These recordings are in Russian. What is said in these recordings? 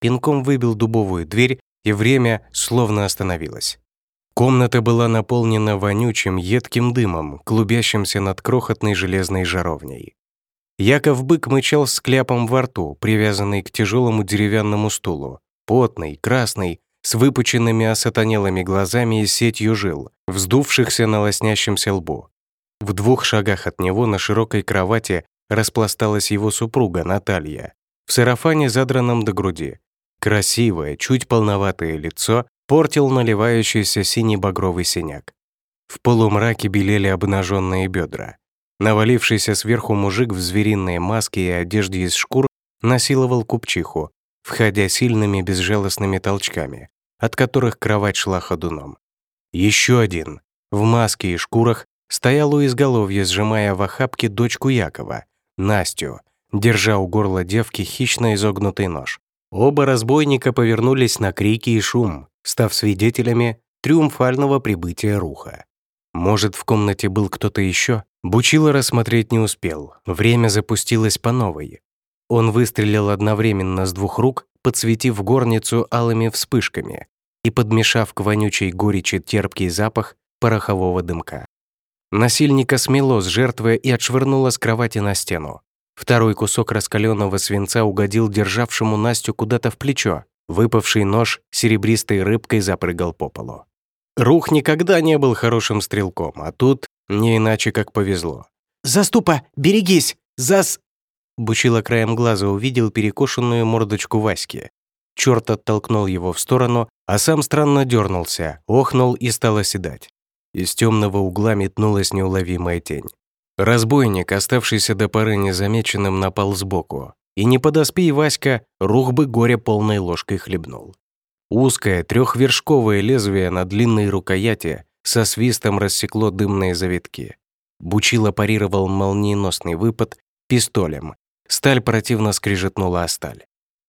пинком выбил дубовую дверь, и время словно остановилось. Комната была наполнена вонючим, едким дымом, клубящимся над крохотной железной жаровней. Яков Бык мычал с кляпом во рту, привязанный к тяжелому деревянному стулу, потный, красный, с выпученными осатанелыми глазами и сетью жил, вздувшихся на лоснящемся лбу. В двух шагах от него на широкой кровати распласталась его супруга Наталья, в сарафане, задранном до груди. Красивое, чуть полноватое лицо портил наливающийся синий-багровый синяк. В полумраке белели обнаженные бедра. Навалившийся сверху мужик в звериной маске и одежде из шкур насиловал купчиху, входя сильными безжалостными толчками, от которых кровать шла ходуном. Еще один, в маске и шкурах, стоял у изголовья, сжимая в охапке дочку Якова, Настю, держа у горла девки хищно изогнутый нож. Оба разбойника повернулись на крики и шум, став свидетелями триумфального прибытия Руха. Может, в комнате был кто-то еще? Бучило рассмотреть не успел. Время запустилось по новой. Он выстрелил одновременно с двух рук, подсветив горницу алыми вспышками и подмешав к вонючей горечи терпкий запах порохового дымка. Насильника смело с жертвы и отшвырнуло с кровати на стену. Второй кусок раскаленного свинца угодил державшему Настю куда-то в плечо. Выпавший нож серебристой рыбкой запрыгал по полу. Рух никогда не был хорошим стрелком, а тут не иначе как повезло. «Заступа, берегись! Зас...» Бучило краем глаза увидел перекошенную мордочку Васьки. Черт оттолкнул его в сторону, а сам странно дернулся, охнул и стал оседать. Из темного угла метнулась неуловимая тень. Разбойник, оставшийся до поры незамеченным, напал сбоку. И не подоспей Васька, рух бы горе полной ложкой хлебнул. Узкое трехвершковое лезвие на длинной рукояти со свистом рассекло дымные завитки. Бучило парировал молниеносный выпад пистолем. Сталь противно скрижетнула о сталь.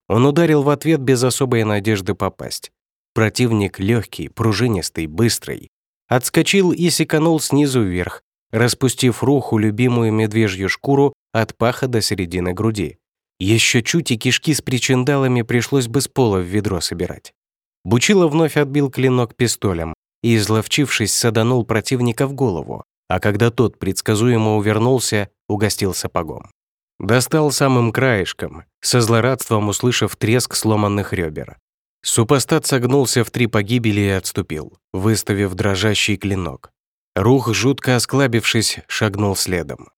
Он ударил в ответ без особой надежды попасть. Противник легкий, пружинистый, быстрый. Отскочил и секанул снизу вверх, распустив руху любимую медвежью шкуру от паха до середины груди. Еще чуть и кишки с причиндалами пришлось бы с пола в ведро собирать. Бучило вновь отбил клинок пистолем и, изловчившись, саданул противника в голову, а когда тот предсказуемо увернулся, угостил сапогом. Достал самым краешком, со злорадством услышав треск сломанных ребер. Супостат согнулся в три погибели и отступил, выставив дрожащий клинок. Рух, жутко осклабившись, шагнул следом.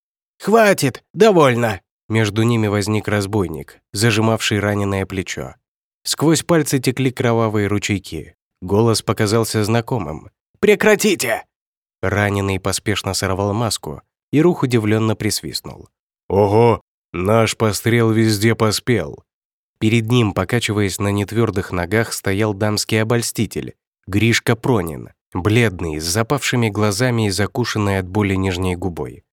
«Хватит! Довольно!» Между ними возник разбойник, зажимавший раненое плечо. Сквозь пальцы текли кровавые ручейки. Голос показался знакомым. «Прекратите!» Раненый поспешно сорвал маску, и Рух удивленно присвистнул. «Ого! Наш пострел везде поспел!» Перед ним, покачиваясь на нетвердых ногах, стоял дамский обольститель, Гришка Пронин, бледный, с запавшими глазами и закушенной от боли нижней губой.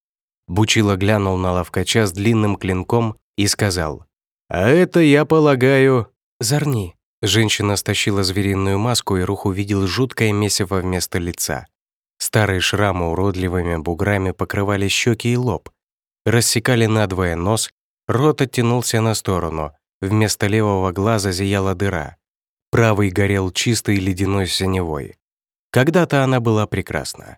Бучило глянул на ловкача с длинным клинком и сказал, «А это, я полагаю...» «Зорни». Женщина стащила звериную маску, и Рух увидел жуткое месиво вместо лица. Старые шрамы уродливыми буграми покрывали щеки и лоб, рассекали надвое нос, рот оттянулся на сторону, вместо левого глаза зияла дыра. Правый горел чистой ледяной синевой. Когда-то она была прекрасна.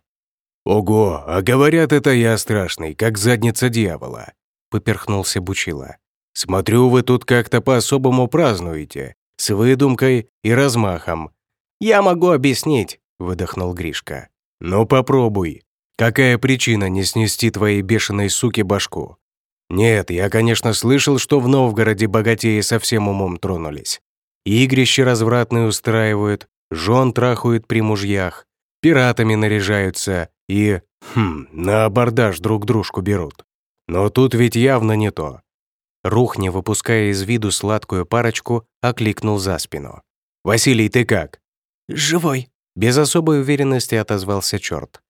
«Ого, а говорят, это я страшный, как задница дьявола», — поперхнулся Бучила. «Смотрю, вы тут как-то по-особому празднуете, с выдумкой и размахом». «Я могу объяснить», — выдохнул Гришка. «Ну попробуй. Какая причина не снести твоей бешеной суки башку? Нет, я, конечно, слышал, что в Новгороде богатеи совсем умом тронулись. Игрища развратные устраивают, жен трахают при мужьях, пиратами наряжаются и, хм, на абордаж друг дружку берут. Но тут ведь явно не то. Рух, не выпуская из виду сладкую парочку, окликнул за спину. «Василий, ты как?» «Живой», — без особой уверенности отозвался черт.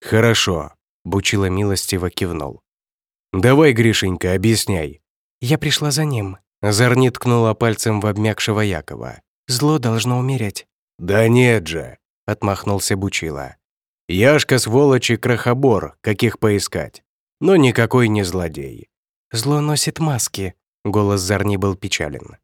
«Хорошо», — Бучила милостиво кивнул. «Давай, Гришенька, объясняй». «Я пришла за ним». Зорни ткнула пальцем в обмякшего Якова. «Зло должно умереть». «Да нет же», — отмахнулся Бучила. «Яшка, сволочь и крохобор, каких поискать. Но никакой не злодей». «Зло носит маски», — голос Зорни был печален.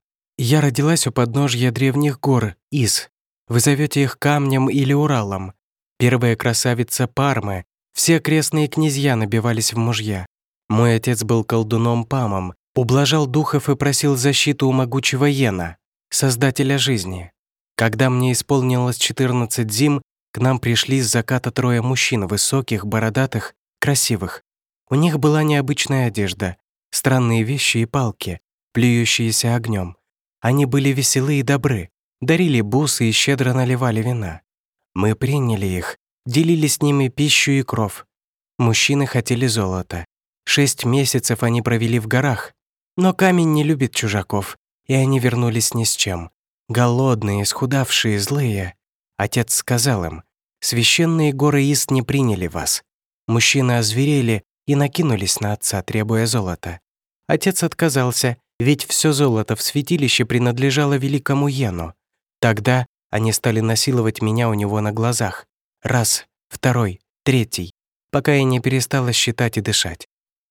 Я родилась у подножья древних гор, Ис. Вы зовете их камнем или Уралом. Первая красавица Пармы. Все крестные князья набивались в мужья. Мой отец был колдуном Памом, ублажал духов и просил защиту у могучего Йена, создателя жизни. Когда мне исполнилось 14 зим, к нам пришли с заката трое мужчин, высоких, бородатых, красивых. У них была необычная одежда, странные вещи и палки, плюющиеся огнем. Они были веселы и добры, дарили бусы и щедро наливали вина. Мы приняли их, делили с ними пищу и кров. Мужчины хотели золота. Шесть месяцев они провели в горах. Но камень не любит чужаков, и они вернулись ни с чем. Голодные, исхудавшие, злые. Отец сказал им, «Священные горы Ист не приняли вас». Мужчины озверели и накинулись на отца, требуя золота. Отец отказался, ведь все золото в святилище принадлежало великому Йену. Тогда они стали насиловать меня у него на глазах. Раз, второй, третий, пока я не перестала считать и дышать.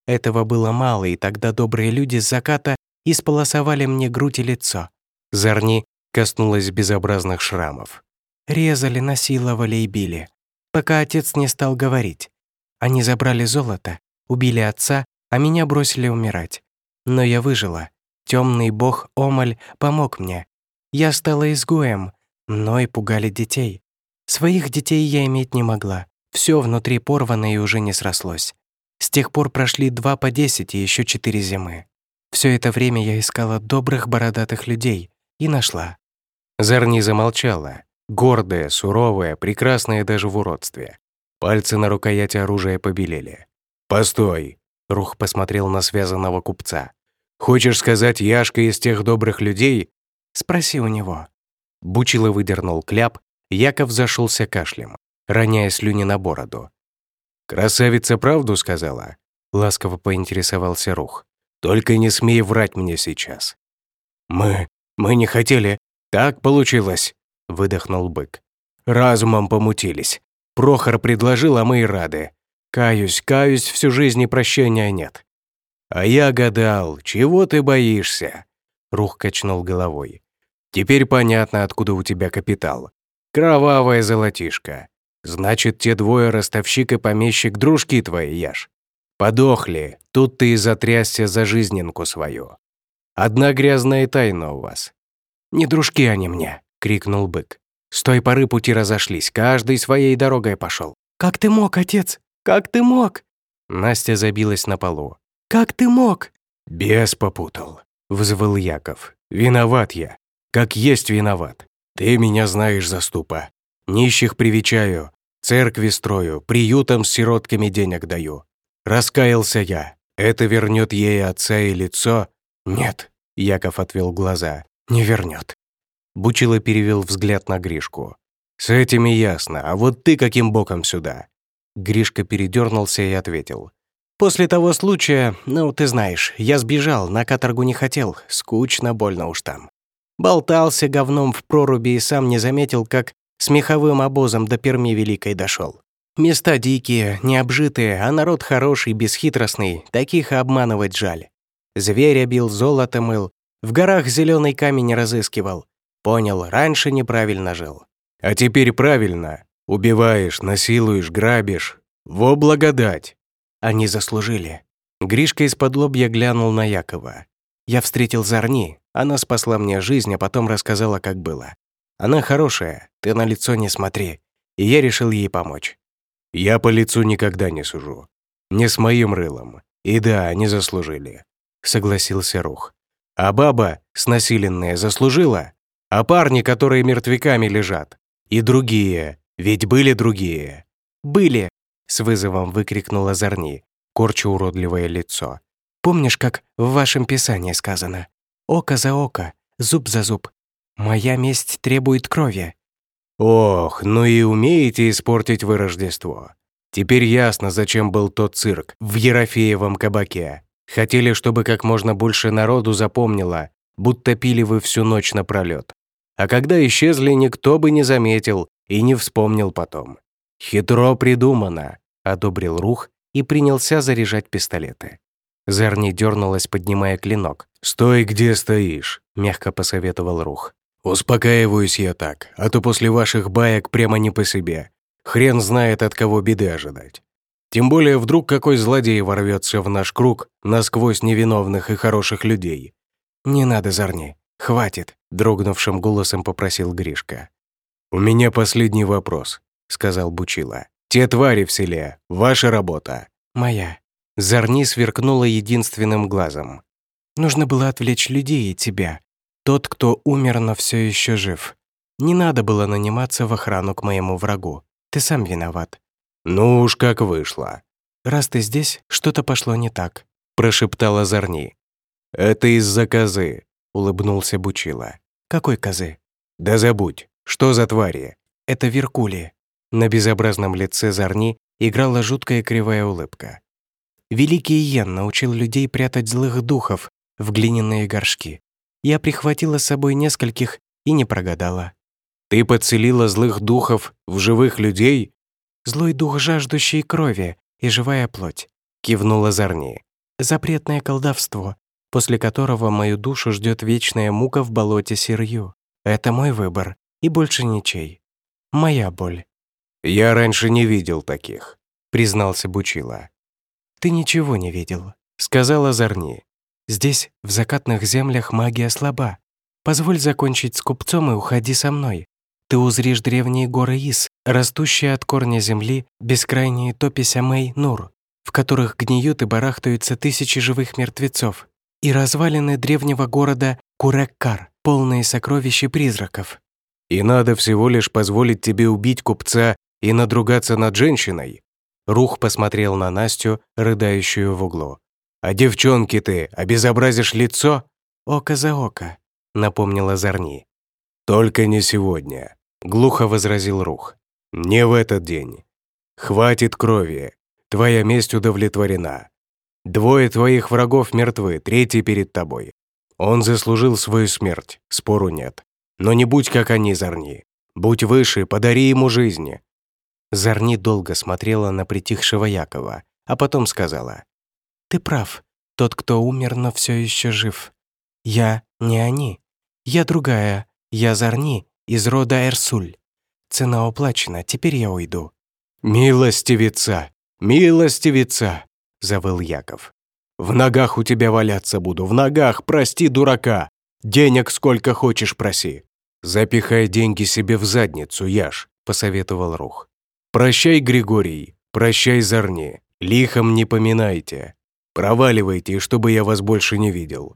Этого было мало, и тогда добрые люди с заката исполосовали мне грудь и лицо. Зарни коснулась безобразных шрамов. Резали, насиловали и били, пока отец не стал говорить. Они забрали золото, убили отца, а меня бросили умирать. Но я выжила, Темный бог Омаль помог мне. Я стала изгоем, мной пугали детей. Своих детей я иметь не могла. Все внутри порвано и уже не срослось. С тех пор прошли два по десять и еще четыре зимы. Все это время я искала добрых бородатых людей и нашла. Зарни замолчала, гордая, суровая, прекрасная даже в уродстве. Пальцы на рукояти оружия побелели. «Постой!» — Рух посмотрел на связанного купца. Хочешь сказать, Яшка из тех добрых людей? Спроси у него. Бучило выдернул кляп, Яков зашелся кашлем, роняя слюни на бороду. «Красавица правду сказала?» — ласково поинтересовался Рух. «Только не смей врать мне сейчас». «Мы... мы не хотели. Так получилось», — выдохнул бык. «Разумом помутились. Прохор предложил, а мы и рады. Каюсь, каюсь, всю жизнь и прощения нет. «А я гадал, чего ты боишься?» Рух качнул головой. «Теперь понятно, откуда у тебя капитал. Кровавая золотишко. Значит, те двое ростовщик и помещик дружки твои, Яш. Подохли, тут ты и затрясся за жизненку свою. Одна грязная тайна у вас». «Не дружки они мне!» — крикнул бык. С той поры пути разошлись, каждый своей дорогой пошел. «Как ты мог, отец? Как ты мог?» Настя забилась на полу. Как ты мог?» «Бес попутал», — взвыл Яков. «Виноват я. Как есть виноват. Ты меня знаешь, заступа. Нищих привечаю, церкви строю, приютам с сиротками денег даю. Раскаялся я. Это вернет ей отца и лицо? Нет», — Яков отвел глаза. «Не вернет». Бучило перевел взгляд на Гришку. «С этими ясно, а вот ты каким боком сюда?» Гришка передернулся и ответил. После того случая, ну, ты знаешь, я сбежал, на каторгу не хотел, скучно, больно уж там. Болтался говном в проруби и сам не заметил, как с меховым обозом до Перми Великой дошел. Места дикие, необжитые, а народ хороший, бесхитростный, таких обманывать жаль. Зверя бил, золото мыл, в горах зеленый камень разыскивал. Понял, раньше неправильно жил. А теперь правильно. Убиваешь, насилуешь, грабишь. Во благодать. Они заслужили. Гришка из-под лобья глянул на Якова. Я встретил Зарни, она спасла мне жизнь, а потом рассказала, как было. Она хорошая, ты на лицо не смотри. И я решил ей помочь. Я по лицу никогда не сужу. Не с моим рылом. И да, они заслужили. Согласился Рух. А баба, снасиленная, заслужила? А парни, которые мертвяками лежат? И другие, ведь были другие. Были, с вызовом выкрикнула Зарни, корча уродливое лицо. «Помнишь, как в вашем писании сказано? Око за око, зуб за зуб. Моя месть требует крови». «Ох, ну и умеете испортить вы Рождество. Теперь ясно, зачем был тот цирк в Ерофеевом кабаке. Хотели, чтобы как можно больше народу запомнило, будто пили вы всю ночь напролёт. А когда исчезли, никто бы не заметил и не вспомнил потом. «Хитро придумано», — одобрил Рух и принялся заряжать пистолеты. Зерни дернулась, поднимая клинок, «Стой, где стоишь», — мягко посоветовал Рух. «Успокаиваюсь я так, а то после ваших баек прямо не по себе. Хрен знает, от кого беды ожидать. Тем более вдруг какой злодей ворвется в наш круг насквозь невиновных и хороших людей». «Не надо, Зарни, хватит», — дрогнувшим голосом попросил Гришка. «У меня последний вопрос», — сказал Бучила. «Те твари в селе, ваша работа». «Моя». Зарни сверкнула единственным глазом. «Нужно было отвлечь людей и тебя. Тот, кто умер, но все еще жив. Не надо было наниматься в охрану к моему врагу. Ты сам виноват». «Ну уж как вышло». «Раз ты здесь, что-то пошло не так», — прошептала Зарни. «Это из-за козы», — улыбнулся Бучила. «Какой козы?» «Да забудь. Что за твари?» «Это Веркули». На безобразном лице Зарни играла жуткая кривая улыбка. Великий Йен научил людей прятать злых духов в глиняные горшки. Я прихватила с собой нескольких и не прогадала. «Ты подселила злых духов в живых людей?» «Злой дух, жаждущий крови и живая плоть», — кивнула Зарни. «Запретное колдовство, после которого мою душу ждет вечная мука в болоте Сирью. Это мой выбор, и больше ничей. Моя боль». «Я раньше не видел таких», — признался Бучила. «Ты ничего не видел», — сказала Зарни. «Здесь, в закатных землях, магия слаба. Позволь закончить с купцом и уходи со мной. Ты узришь древние горы Ис, растущие от корня земли, бескрайние топи Сямей Нур, в которых гниют и барахтаются тысячи живых мертвецов, и развалины древнего города Куреккар, полные сокровищ и призраков. И надо всего лишь позволить тебе убить купца и надругаться над женщиной. Рух посмотрел на Настю, рыдающую в углу. «А девчонки ты, обезобразишь лицо?» «Око за око», — напомнила Зарни. «Только не сегодня», — глухо возразил Рух. «Не в этот день. Хватит крови. Твоя месть удовлетворена. Двое твоих врагов мертвы, третий перед тобой. Он заслужил свою смерть, спору нет. Но не будь как они, Зарни. Будь выше, подари ему жизни». Зарни долго смотрела на притихшего Якова, а потом сказала. «Ты прав. Тот, кто умер, но все еще жив. Я не они. Я другая. Я Зарни из рода Эрсуль. Цена уплачена, теперь я уйду». «Милостивица! Милостивица!» — завыл Яков. «В ногах у тебя валяться буду, в ногах, прости, дурака! Денег сколько хочешь проси!» «Запихай деньги себе в задницу, Яш», — посоветовал Рух. «Прощай, Григорий, прощай, Зарни, лихом не поминайте. Проваливайте, чтобы я вас больше не видел».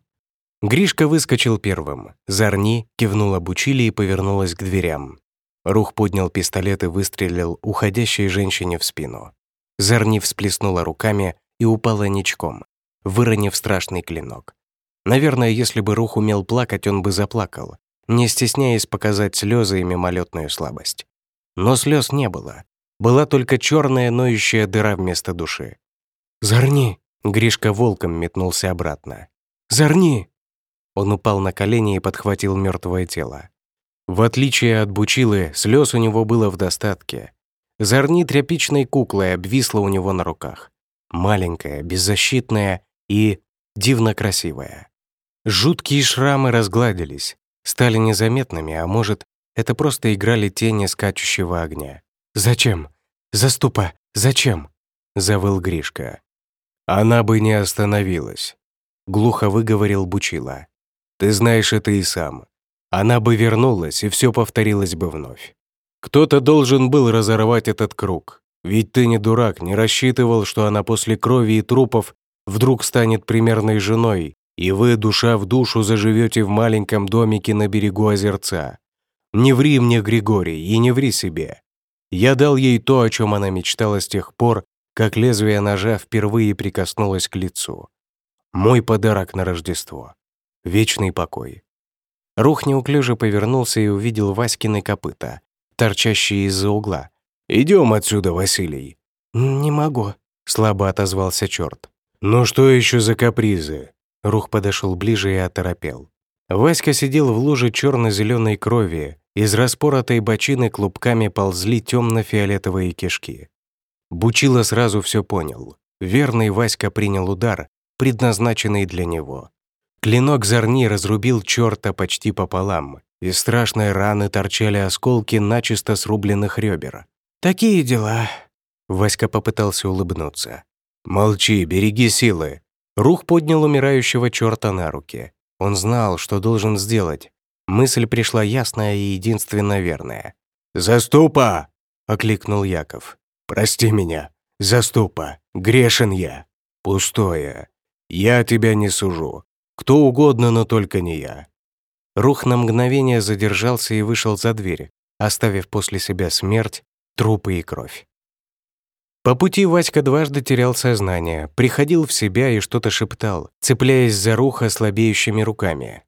Гришка выскочил первым. Зарни кивнула бучили и повернулась к дверям. Рух поднял пистолет и выстрелил уходящей женщине в спину. Зарни всплеснула руками и упала ничком, выронив страшный клинок. Наверное, если бы Рух умел плакать, он бы заплакал, не стесняясь показать слезы и мимолетную слабость. Но слез не было. Была только черная ноющая дыра вместо души. «Зарни!» — Гришка волком метнулся обратно. «Зарни!» Он упал на колени и подхватил мертвое тело. В отличие от Бучилы, слез у него было в достатке. Зарни тряпичной куклой обвисла у него на руках. Маленькая, беззащитная и дивно красивая. Жуткие шрамы разгладились, стали незаметными, а может, это просто играли тени скачущего огня. «Зачем? Заступа, зачем?» — завыл Гришка. «Она бы не остановилась», — глухо выговорил Бучила. «Ты знаешь это и сам. Она бы вернулась, и все повторилось бы вновь. Кто-то должен был разорвать этот круг. Ведь ты не дурак, не рассчитывал, что она после крови и трупов вдруг станет примерной женой и вы, душа в душу, заживете в маленьком домике на берегу озерца. Не ври мне, Григорий, и не ври себе. Я дал ей то, о чем она мечтала с тех пор, как лезвие ножа впервые прикоснулось к лицу. Мой подарок на Рождество. Вечный покой. Рух неуклюже повернулся и увидел Васькины копыта, торчащие из-за угла. «Идем отсюда, Василий». «Не могу», — слабо отозвался черт. «Ну что еще за капризы? Рух подошел ближе и оторопел. Васька сидел в луже черно-зеленой крови, из распоротой бочины клубками ползли темно-фиолетовые кишки. Бучило сразу все понял. Верный Васька принял удар, предназначенный для него. Клинок Зарни разрубил черта почти пополам, из страшной раны торчали осколки начисто срубленных ребер. «Такие дела», — Васька попытался улыбнуться. «Молчи, береги силы». Рух поднял умирающего черта на руки. Он знал, что должен сделать. Мысль пришла ясная и единственно верная. «Заступа!» — окликнул Яков. «Прости меня, заступа, грешен я. Пустое. Я тебя не сужу. Кто угодно, но только не я». Рух на мгновение задержался и вышел за дверь, оставив после себя смерть, трупы и кровь. По пути Васька дважды терял сознание, приходил в себя и что-то шептал, цепляясь за руха слабеющими руками.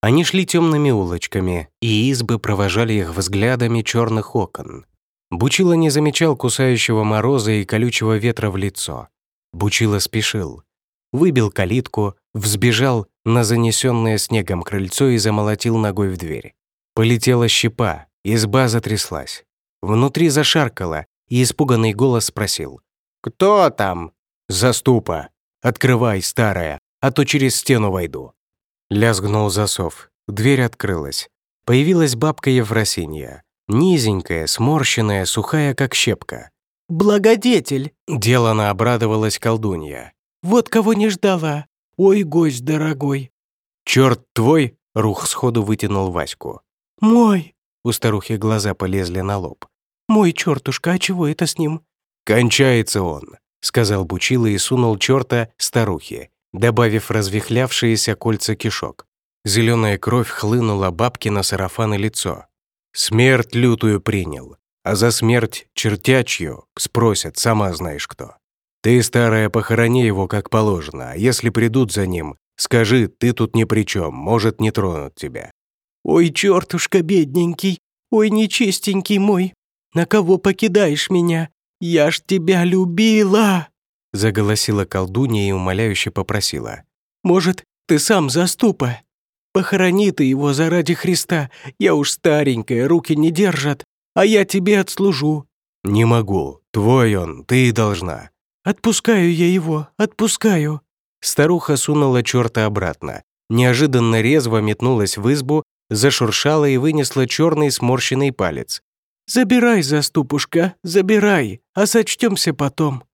Они шли темными улочками, и избы провожали их взглядами черных окон. Бучила не замечал кусающего мороза и колючего ветра в лицо. Бучила спешил. Выбил калитку, взбежал на занесенное снегом крыльцо и замолотил ногой в дверь. Полетела щепа, изба затряслась. Внутри зашаркало, и испуганный голос спросил. «Кто там?» «Заступа! Открывай, старая, а то через стену войду». Лязгнул засов. Дверь открылась. Появилась бабка Евросинья. Низенькая, сморщенная, сухая, как щепка. «Благодетель!» — делано обрадовалась колдунья. «Вот кого не ждала! Ой, гость дорогой!» «Черт твой!» — Рух сходу вытянул Ваську. «Мой!» — у старухи глаза полезли на лоб. «Мой чертушка, а чего это с ним?» «Кончается он», — сказал Бучила и сунул черта старухе, добавив развихлявшиеся кольца кишок. Зеленая кровь хлынула бабке на сарафан и лицо. Смерть лютую принял, а за смерть чертячью спросят, сама знаешь кто. Ты, старая, похорони его как положено, а если придут за ним, скажи, ты тут ни при чем, может, не тронут тебя». «Ой, чертушка бедненький, ой, нечистенький мой, на кого покидаешь меня? Я ж тебя любила!» Заголосила колдунья и умоляюще попросила. «Может, ты сам заступа? Похорони ты его заради Христа, я уж старенькая, руки не держат, а я тебе отслужу». «Не могу, твой он, ты и должна». «Отпускаю я его, отпускаю». Старуха сунула черта обратно, неожиданно резво метнулась в избу, зашуршала и вынесла черный сморщенный палец. «Забирай, заступушка, забирай, а сочтемся потом».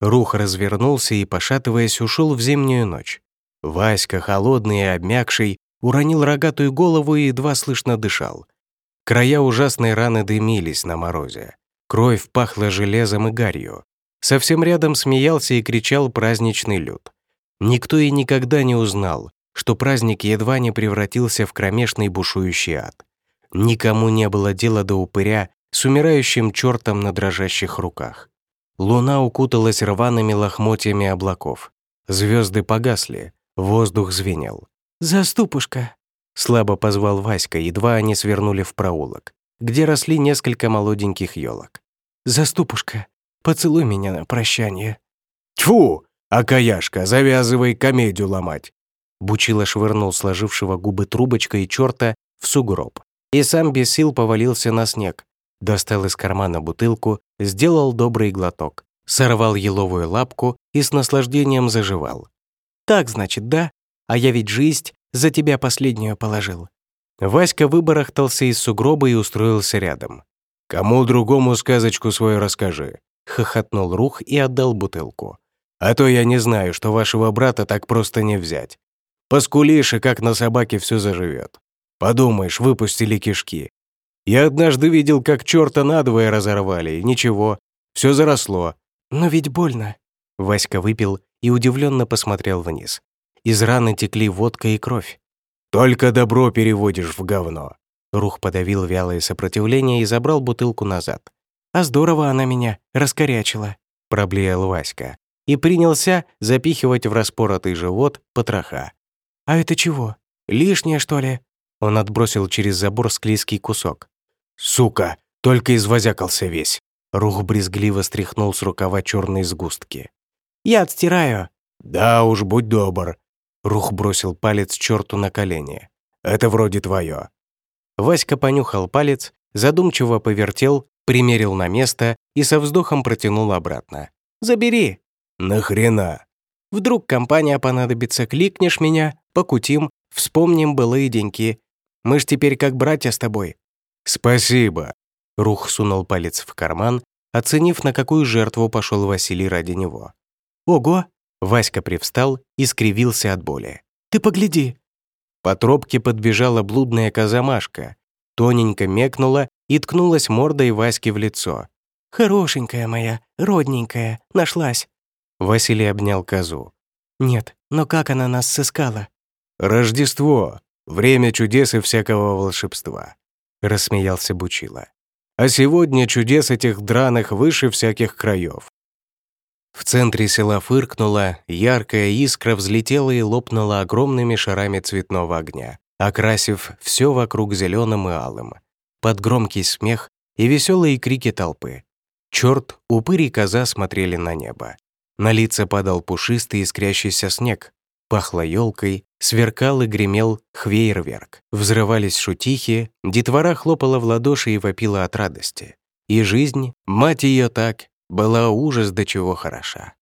Рух развернулся и, пошатываясь, ушел в зимнюю ночь. Васька, холодный и обмякший, уронил рогатую голову и едва слышно дышал. Края ужасной раны дымились на морозе. Кровь пахла железом и гарью. Совсем рядом смеялся и кричал праздничный люд. Никто и никогда не узнал, что праздник едва не превратился в кромешный бушующий ад. Никому не было дела до упыря, с умирающим чертом на дрожащих руках. Луна укуталась рваными лохмотьями облаков. Звезды погасли, воздух звенел. «Заступушка!» — слабо позвал Васька, едва они свернули в проулок, где росли несколько молоденьких елок. «Заступушка, поцелуй меня на прощание». «Тьфу! Акаяшка, завязывай комедию ломать!» Бучило швырнул сложившего губы трубочкой черта в сугроб и сам без сил повалился на снег, достал из кармана бутылку, сделал добрый глоток, сорвал еловую лапку и с наслаждением заживал. «Так, значит, да? А я ведь жизнь за тебя последнюю положил». Васька выбарахтался из сугроба и устроился рядом. «Кому другому сказочку свою расскажи», — хохотнул Рух и отдал бутылку. «А то я не знаю, что вашего брата так просто не взять. Поскулишь, и как на собаке все заживет. Подумаешь, выпустили кишки, я однажды видел, как черта надвое разорвали, и ничего, все заросло. Но ведь больно. Васька выпил и удивленно посмотрел вниз. Из раны текли водка и кровь. «Только добро переводишь в говно». Рух подавил вялое сопротивление и забрал бутылку назад. «А здорово она меня раскорячила», — проблеял Васька. И принялся запихивать в распоротый живот потроха. «А это чего? Лишнее, что ли?» Он отбросил через забор склизкий кусок. «Сука, только извозякался весь!» Рух брезгливо стряхнул с рукава черные сгустки. «Я отстираю!» «Да уж, будь добр!» Рух бросил палец черту на колени. «Это вроде твое!» Васька понюхал палец, задумчиво повертел, примерил на место и со вздохом протянул обратно. «Забери!» «Нахрена?» Вдруг компания понадобится, кликнешь меня, покутим, вспомним былые деньки. Мы ж теперь как братья с тобой». «Спасибо». Рух сунул палец в карман, оценив, на какую жертву пошел Василий ради него. «Ого!» Васька привстал и скривился от боли. «Ты погляди!» По тропке подбежала блудная коза тоненько мекнула и ткнулась мордой Ваське в лицо. «Хорошенькая моя, родненькая, нашлась!» Василий обнял козу. «Нет, но как она нас сыскала?» «Рождество! Время чудес и всякого волшебства!» Рассмеялся Бучила. «А сегодня чудес этих драных выше всяких краев. В центре села фыркнула, яркая искра взлетела и лопнула огромными шарами цветного огня, окрасив все вокруг зеленым и алым. Под громкий смех и веселые крики толпы. Черт, упырь и коза смотрели на небо. На лица падал пушистый искрящийся снег. Пахло елкой, сверкал и гремел хвейерверк. Взрывались шутихи, детвора хлопала в ладоши и вопила от радости. И жизнь, мать ее так, была ужас до чего хороша.